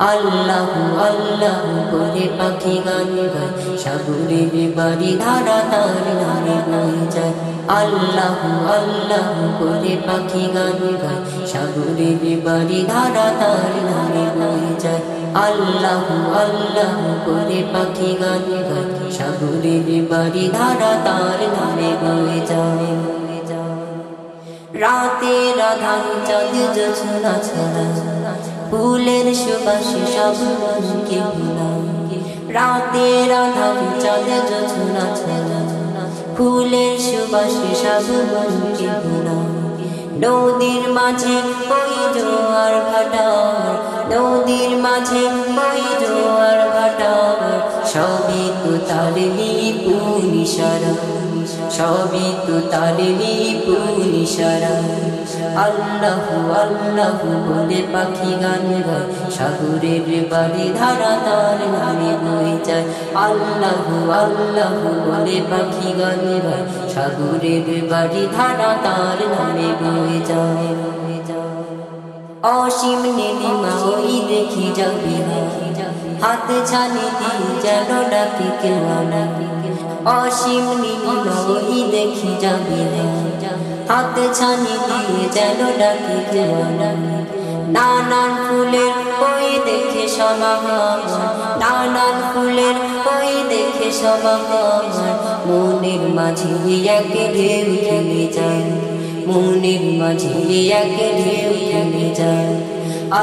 আল্লাহ আল্লাহ বলে পাখি গান গায় সাগরের বাড়ি ধারা তার নামে বয়ে যায়। আল্লাহ আল্লাহ বলে পাখি গান গায় সাগরের বাড়ি ধারা তার নামে বয়ে যায়। আল্লাহ আল্লাহ বলে পাখি গান গায় সাগরের বাড়ি ধারা তার নামে বয়ে যায়। রাতে রাধান চাঁদ জোছনা ছড়া। ফুলের সুবাসে সব মনকে ভুলা রাতে রাধান চাঁদ জোছনা ছড়া। ফুলের সুবাসে সব মনকে ভুলা নদীর মাঝে ওই জোয়ার ভাটা নদীর মাঝে ওই জোয়ার ভাটা সবই তো তার পুলিশারা সবই তো তার পুলিশারা আল্লাহ আল্লাহ বলে পাখি গান গায়। সাগরের বাড়ি ধারা তার নামে বয়ে যায় আল্লাহ আল্লাহ বলে পাখি গান গায়। সাগরের বাড়ি ধারা তার নামে বয়ে যায় অসীম নীলিমা ওই দেখি যাবি হাত ছানি দিয়ে যেন ডাকি কেউ নাকি অসীম নীলিমা ওই দেখি যাবি হাত ছানি দিয়ে যেন ডাকি কেউ নাকি নানান ফুলের ওই দেখে সমাগম। নানান ফুলের ওই দেখে সমাগম। মনের মাঝে এক ঢেউ খেলে যায় মনের মাঝে এক ঢেউ খেলে যায়।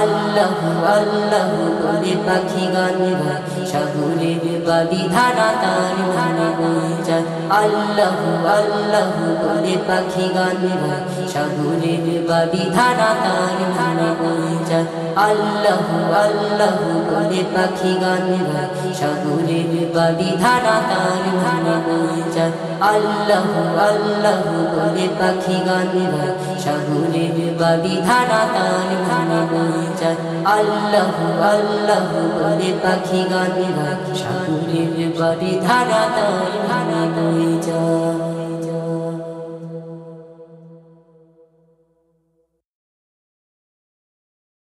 আল্লাহ আল্লাহ বলে পাখি গান গায়। সাগরের বাড়ি ধারা তার নামে বয়ে যায়। আল্লাহ আল্লাহ বলে পাখি গান গায়। সাগরের বাড়ি ধারা তার নামে বয়ে যায়। আল্লাহ আল্লাহ বলে পাখি গান গায়। সাগরের বাড়ি ধারা তার যায় আল্লাহ আল্লাহ বলে পাখি গান গায় সাগরের বাড়ি ধারা তান বয়ে যায়। আল্লাহ আল্লাহ বলে পাখি গান গায় সাগরের বাড়ি ধারা তার নামে